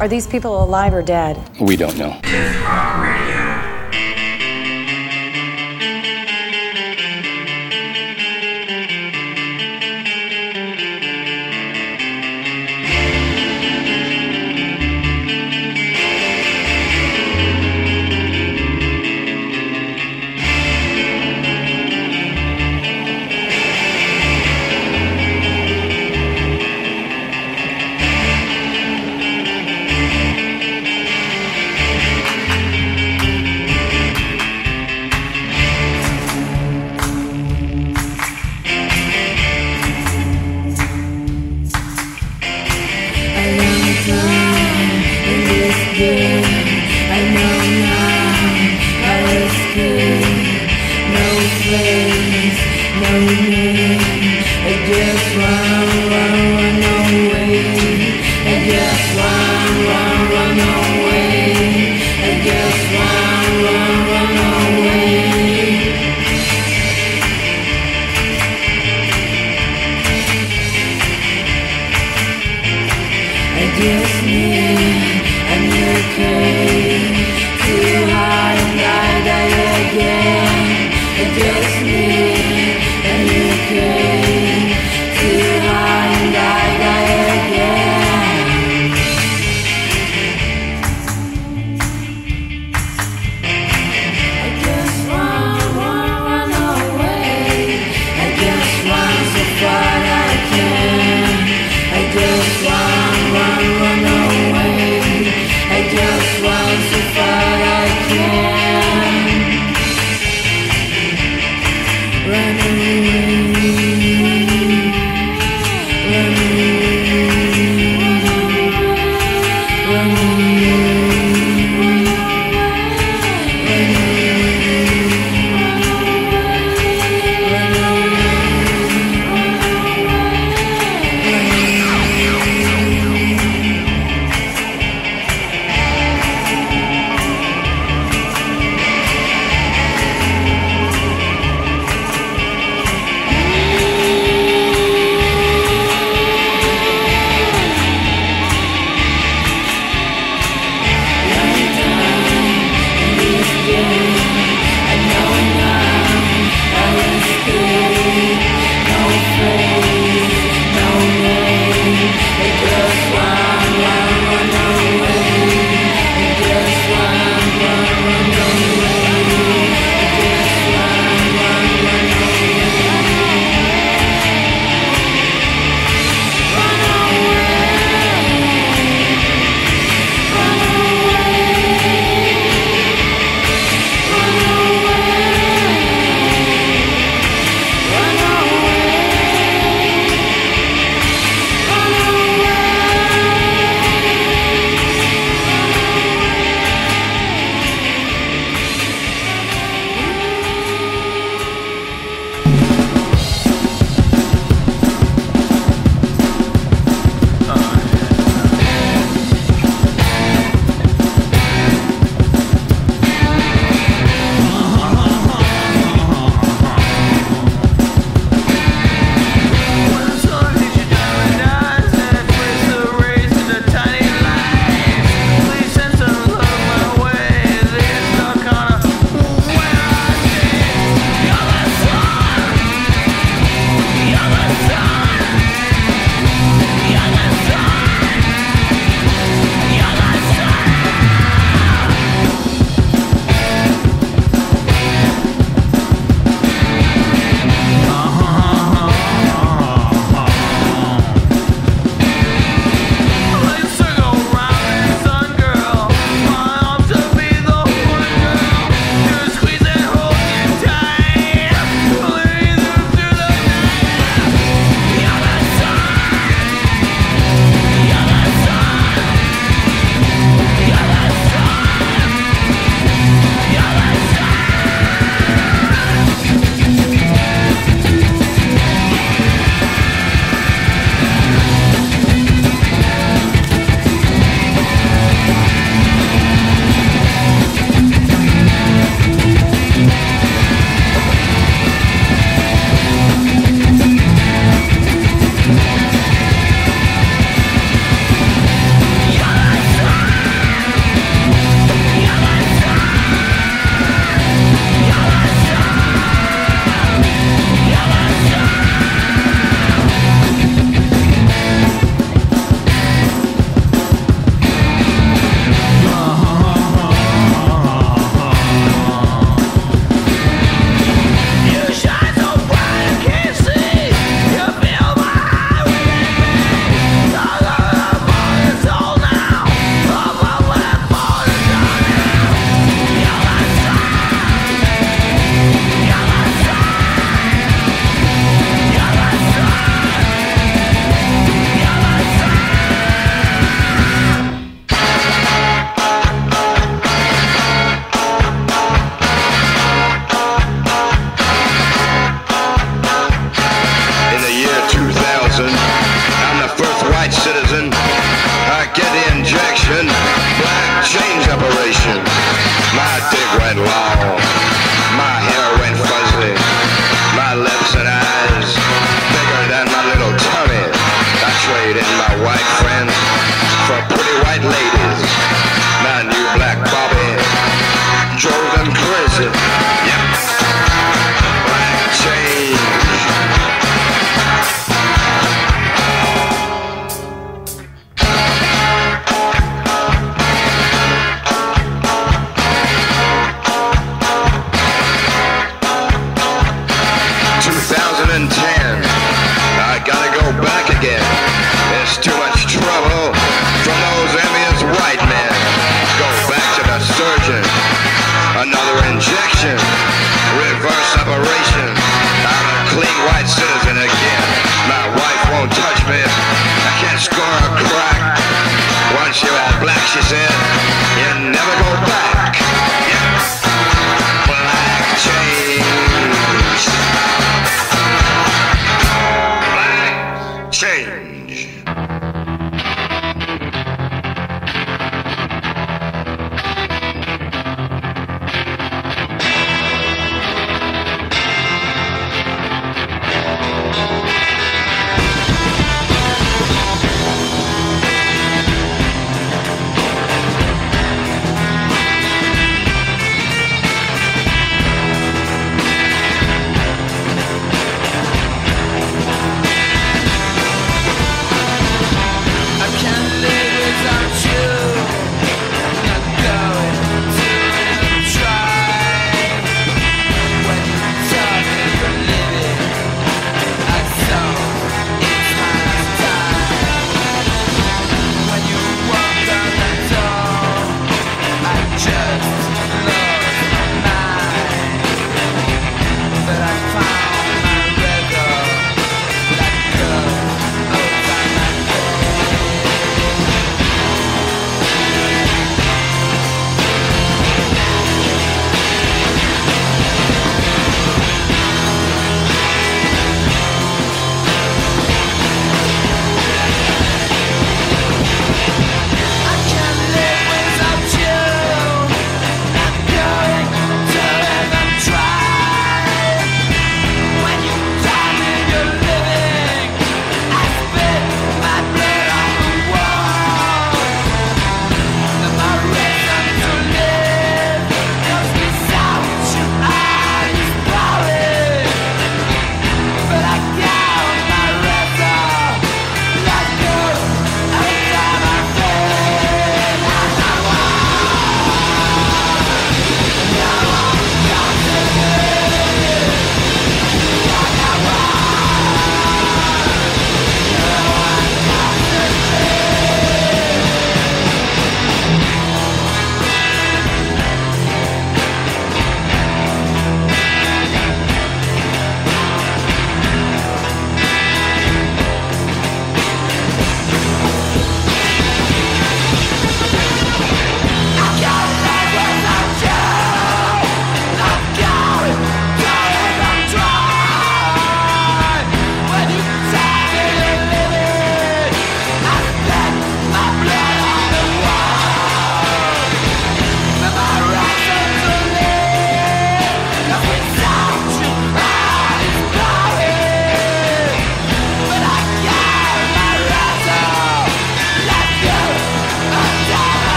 Are these people alive or dead? We don't know.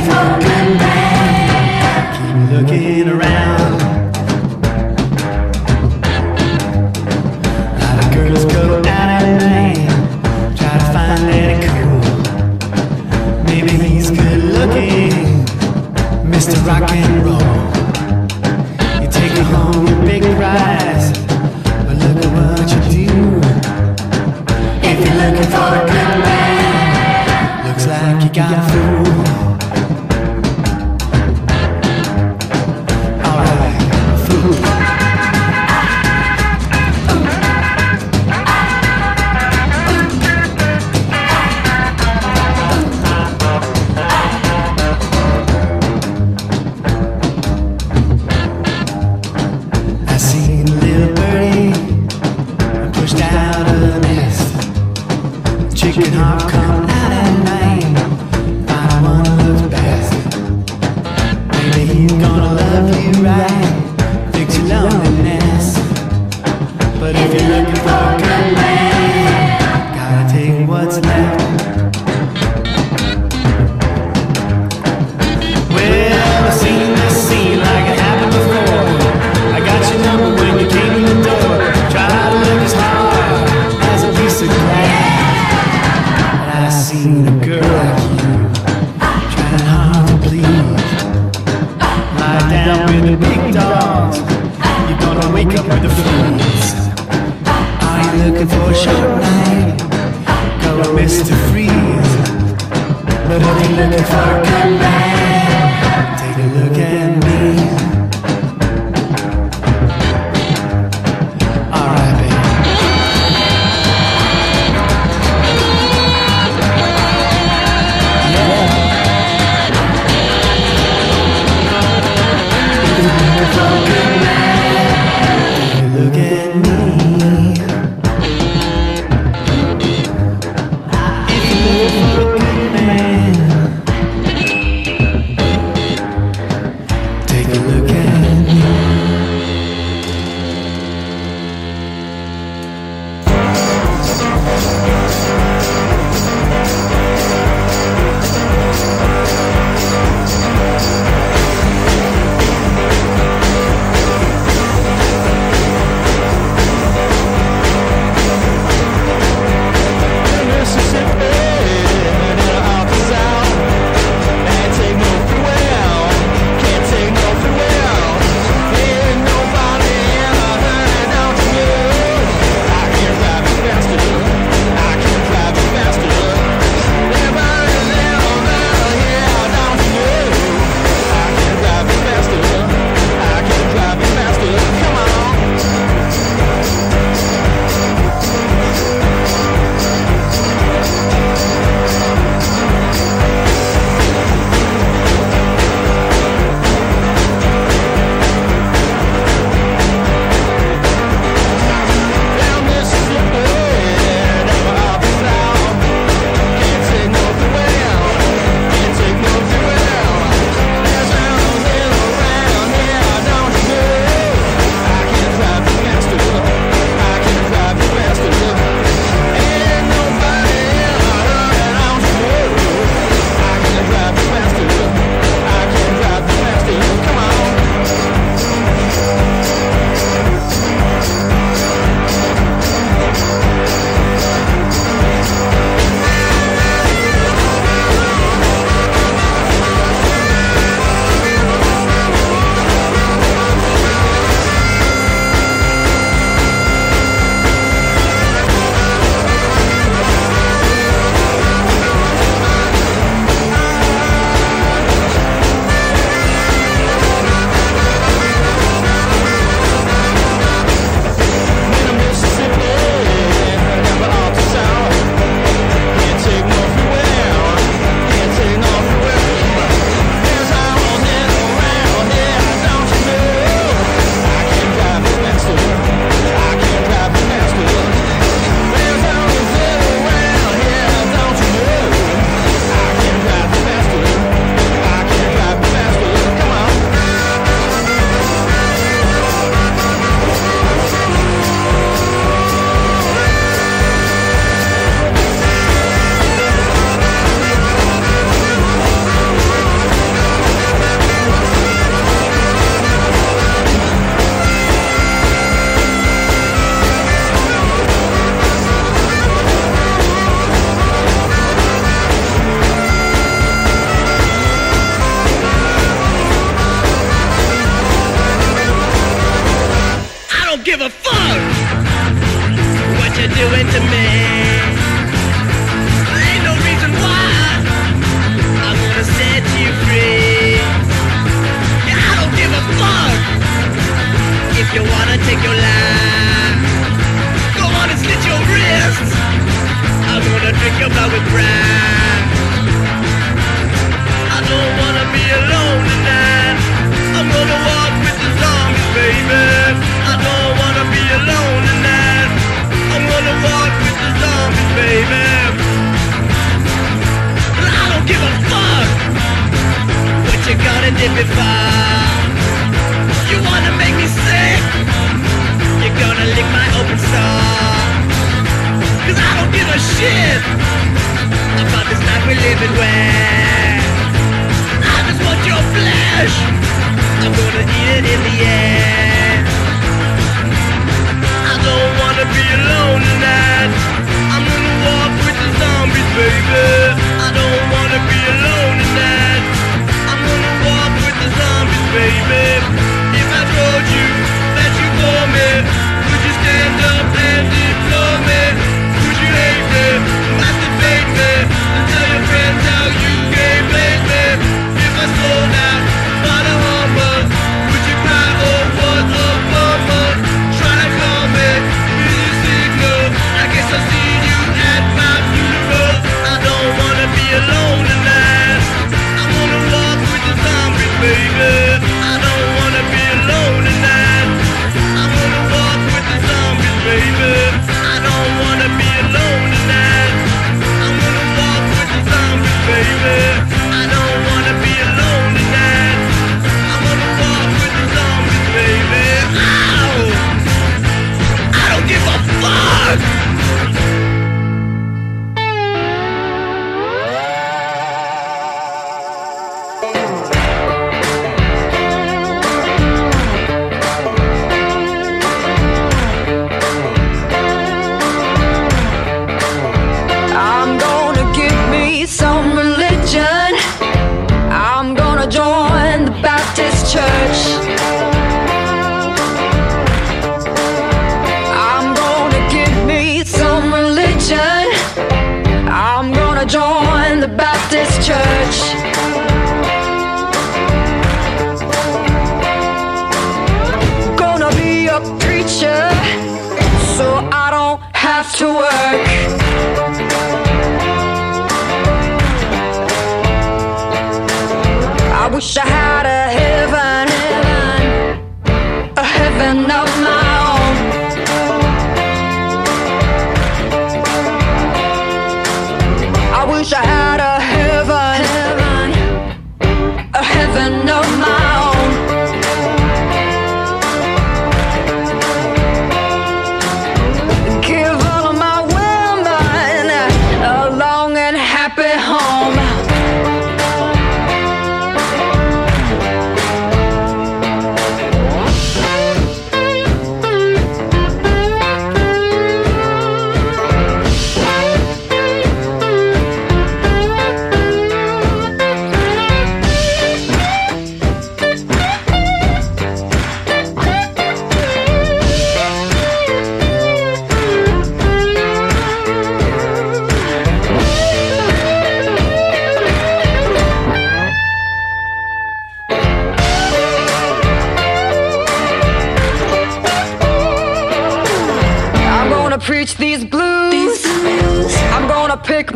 Thank you.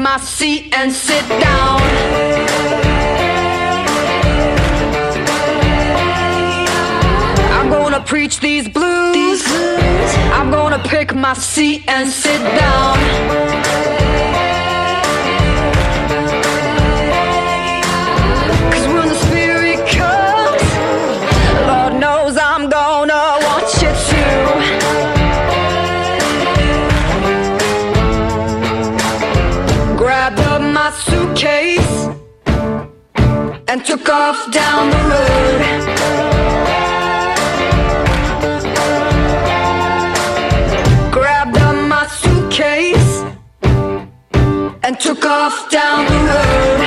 my seat and sit down. I'm gonna preach these blues. these blues. I'm gonna pick my seat and sit down. off down the road. Grabbed up my suitcase and took off down the road.